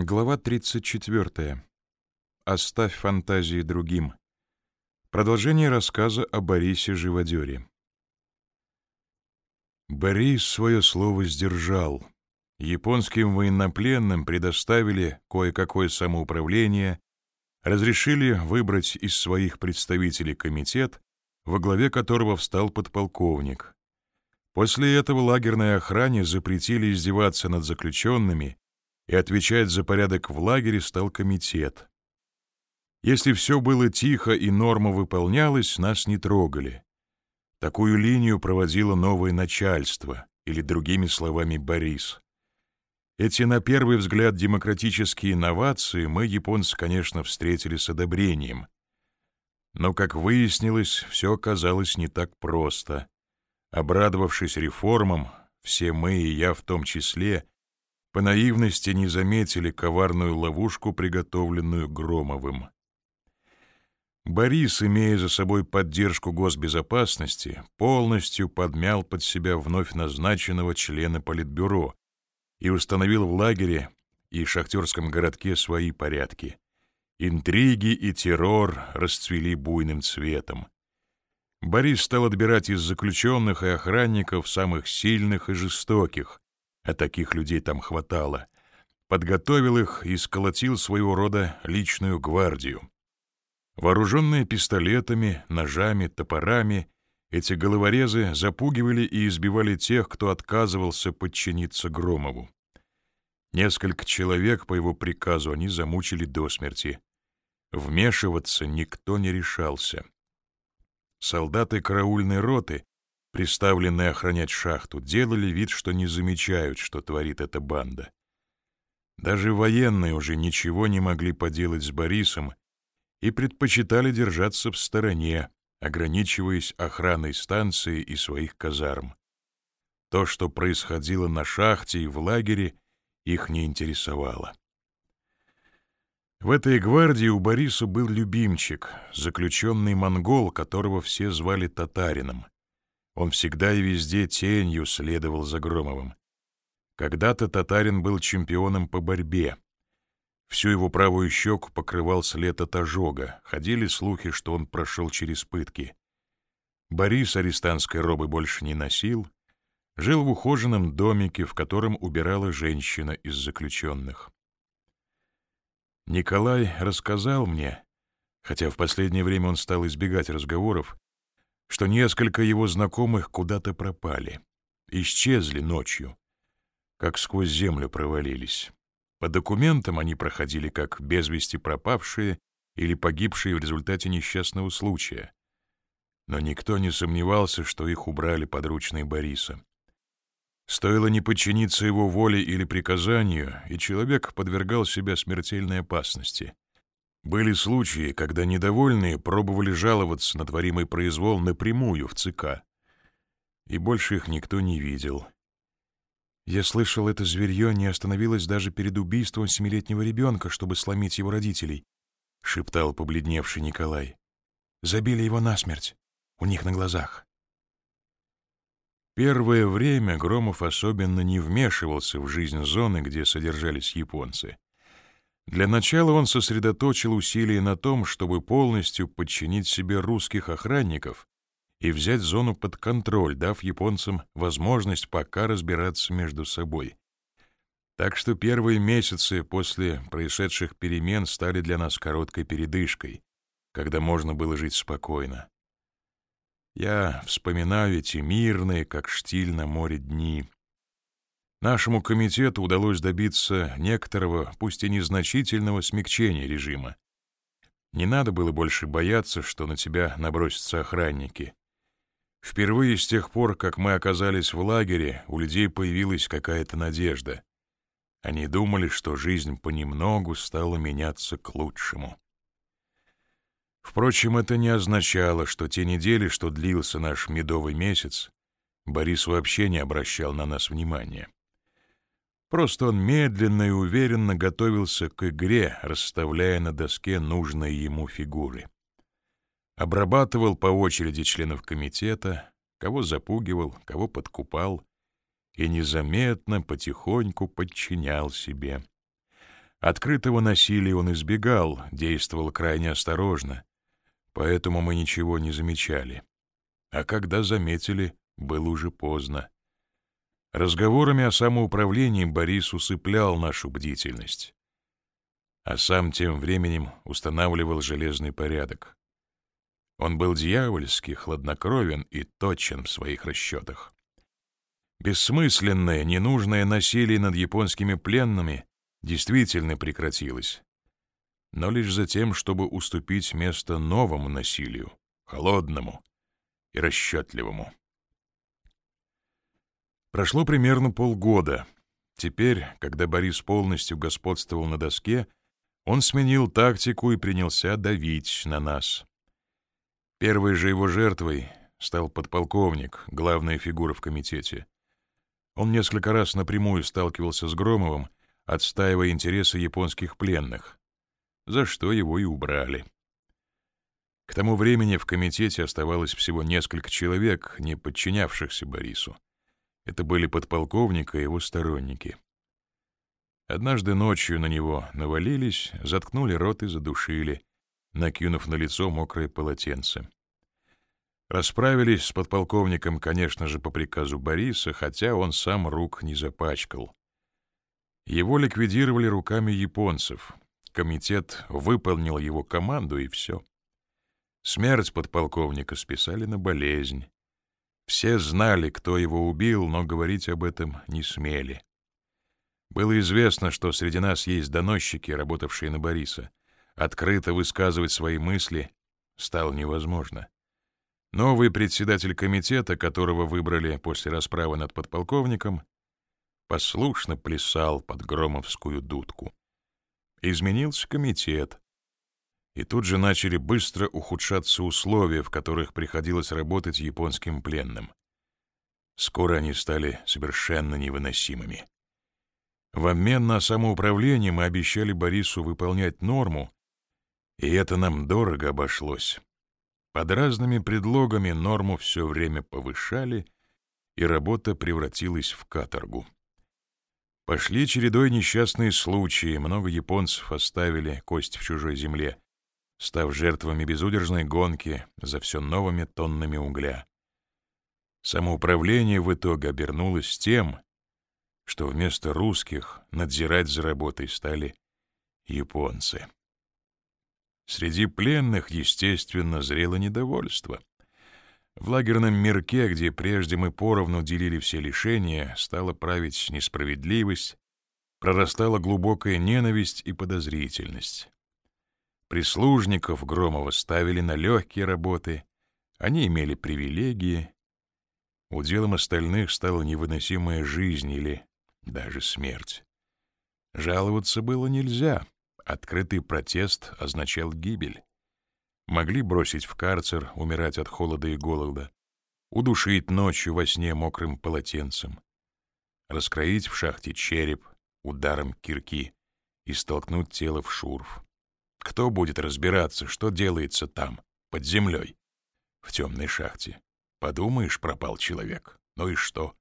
Глава 34. Оставь фантазии другим. Продолжение рассказа о Борисе Живодере. Борис свое слово сдержал. Японским военнопленным предоставили кое-какое самоуправление, разрешили выбрать из своих представителей комитет, во главе которого встал подполковник. После этого лагерной охране запретили издеваться над заключенными и отвечать за порядок в лагере стал комитет. Если все было тихо и норма выполнялась, нас не трогали. Такую линию проводило новое начальство, или, другими словами, Борис. Эти, на первый взгляд, демократические инновации мы, японцы, конечно, встретили с одобрением. Но, как выяснилось, все оказалось не так просто. Обрадовавшись реформам, все мы, и я в том числе, по наивности не заметили коварную ловушку, приготовленную Громовым. Борис, имея за собой поддержку госбезопасности, полностью подмял под себя вновь назначенного члена Политбюро и установил в лагере и шахтерском городке свои порядки. Интриги и террор расцвели буйным цветом. Борис стал отбирать из заключенных и охранников самых сильных и жестоких, а таких людей там хватало, подготовил их и сколотил своего рода личную гвардию. Вооруженные пистолетами, ножами, топорами, эти головорезы запугивали и избивали тех, кто отказывался подчиниться Громову. Несколько человек по его приказу они замучили до смерти. Вмешиваться никто не решался. Солдаты караульной роты приставленные охранять шахту, делали вид, что не замечают, что творит эта банда. Даже военные уже ничего не могли поделать с Борисом и предпочитали держаться в стороне, ограничиваясь охраной станции и своих казарм. То, что происходило на шахте и в лагере, их не интересовало. В этой гвардии у Бориса был любимчик, заключенный монгол, которого все звали татарином. Он всегда и везде тенью следовал за Громовым. Когда-то татарин был чемпионом по борьбе. Всю его правую щеку покрывал след от ожога. Ходили слухи, что он прошел через пытки. Борис арестантской робы больше не носил. Жил в ухоженном домике, в котором убирала женщина из заключенных. Николай рассказал мне, хотя в последнее время он стал избегать разговоров, что несколько его знакомых куда-то пропали, исчезли ночью, как сквозь землю провалились. По документам они проходили как без вести пропавшие или погибшие в результате несчастного случая. Но никто не сомневался, что их убрали подручные Бориса. Стоило не подчиниться его воле или приказанию, и человек подвергал себя смертельной опасности — были случаи, когда недовольные пробовали жаловаться на творимый произвол напрямую в ЦК, и больше их никто не видел. Я слышал, это зверье не остановилось даже перед убийством семилетнего ребенка, чтобы сломить его родителей, — шептал побледневший Николай. Забили его насмерть, у них на глазах. Первое время Громов особенно не вмешивался в жизнь зоны, где содержались японцы. Для начала он сосредоточил усилия на том, чтобы полностью подчинить себе русских охранников и взять зону под контроль, дав японцам возможность пока разбираться между собой. Так что первые месяцы после происшедших перемен стали для нас короткой передышкой, когда можно было жить спокойно. Я вспоминаю эти мирные, как штиль на море, дни. Нашему комитету удалось добиться некоторого, пусть и незначительного, смягчения режима. Не надо было больше бояться, что на тебя набросятся охранники. Впервые с тех пор, как мы оказались в лагере, у людей появилась какая-то надежда. Они думали, что жизнь понемногу стала меняться к лучшему. Впрочем, это не означало, что те недели, что длился наш медовый месяц, Борис вообще не обращал на нас внимания. Просто он медленно и уверенно готовился к игре, расставляя на доске нужные ему фигуры. Обрабатывал по очереди членов комитета, кого запугивал, кого подкупал, и незаметно, потихоньку подчинял себе. Открытого насилия он избегал, действовал крайне осторожно, поэтому мы ничего не замечали. А когда заметили, было уже поздно. Разговорами о самоуправлении Борис усыплял нашу бдительность, а сам тем временем устанавливал железный порядок. Он был дьявольски хладнокровен и точен в своих расчетах. Бессмысленное, ненужное насилие над японскими пленными действительно прекратилось, но лишь за тем, чтобы уступить место новому насилию, холодному и расчетливому. Прошло примерно полгода. Теперь, когда Борис полностью господствовал на доске, он сменил тактику и принялся давить на нас. Первой же его жертвой стал подполковник, главная фигура в комитете. Он несколько раз напрямую сталкивался с Громовым, отстаивая интересы японских пленных, за что его и убрали. К тому времени в комитете оставалось всего несколько человек, не подчинявшихся Борису. Это были подполковник и его сторонники. Однажды ночью на него навалились, заткнули рот и задушили, накинув на лицо мокрое полотенце. Расправились с подполковником, конечно же, по приказу Бориса, хотя он сам рук не запачкал. Его ликвидировали руками японцев. Комитет выполнил его команду, и все. Смерть подполковника списали на болезнь. Все знали, кто его убил, но говорить об этом не смели. Было известно, что среди нас есть доносчики, работавшие на Бориса. Открыто высказывать свои мысли стало невозможно. Новый председатель комитета, которого выбрали после расправы над подполковником, послушно плясал под громовскую дудку. Изменился комитет, и тут же начали быстро ухудшаться условия, в которых приходилось работать японским пленным. Скоро они стали совершенно невыносимыми. В обмен на самоуправление мы обещали Борису выполнять норму, и это нам дорого обошлось. Под разными предлогами норму все время повышали, и работа превратилась в каторгу. Пошли чередой несчастные случаи, много японцев оставили кость в чужой земле став жертвами безудержной гонки за все новыми тоннами угля. Самоуправление в итоге обернулось тем, что вместо русских надзирать за работой стали японцы. Среди пленных, естественно, зрело недовольство. В лагерном мирке, где прежде мы поровну делили все лишения, стала править несправедливость, прорастала глубокая ненависть и подозрительность. Прислужников Громова ставили на легкие работы, они имели привилегии. Уделом остальных стала невыносимая жизнь или даже смерть. Жаловаться было нельзя. Открытый протест означал гибель. Могли бросить в карцер, умирать от холода и голода, удушить ночью во сне мокрым полотенцем, раскроить в шахте череп ударом кирки и столкнуть тело в шурф. Кто будет разбираться, что делается там, под землей, в темной шахте? Подумаешь, пропал человек. Ну и что?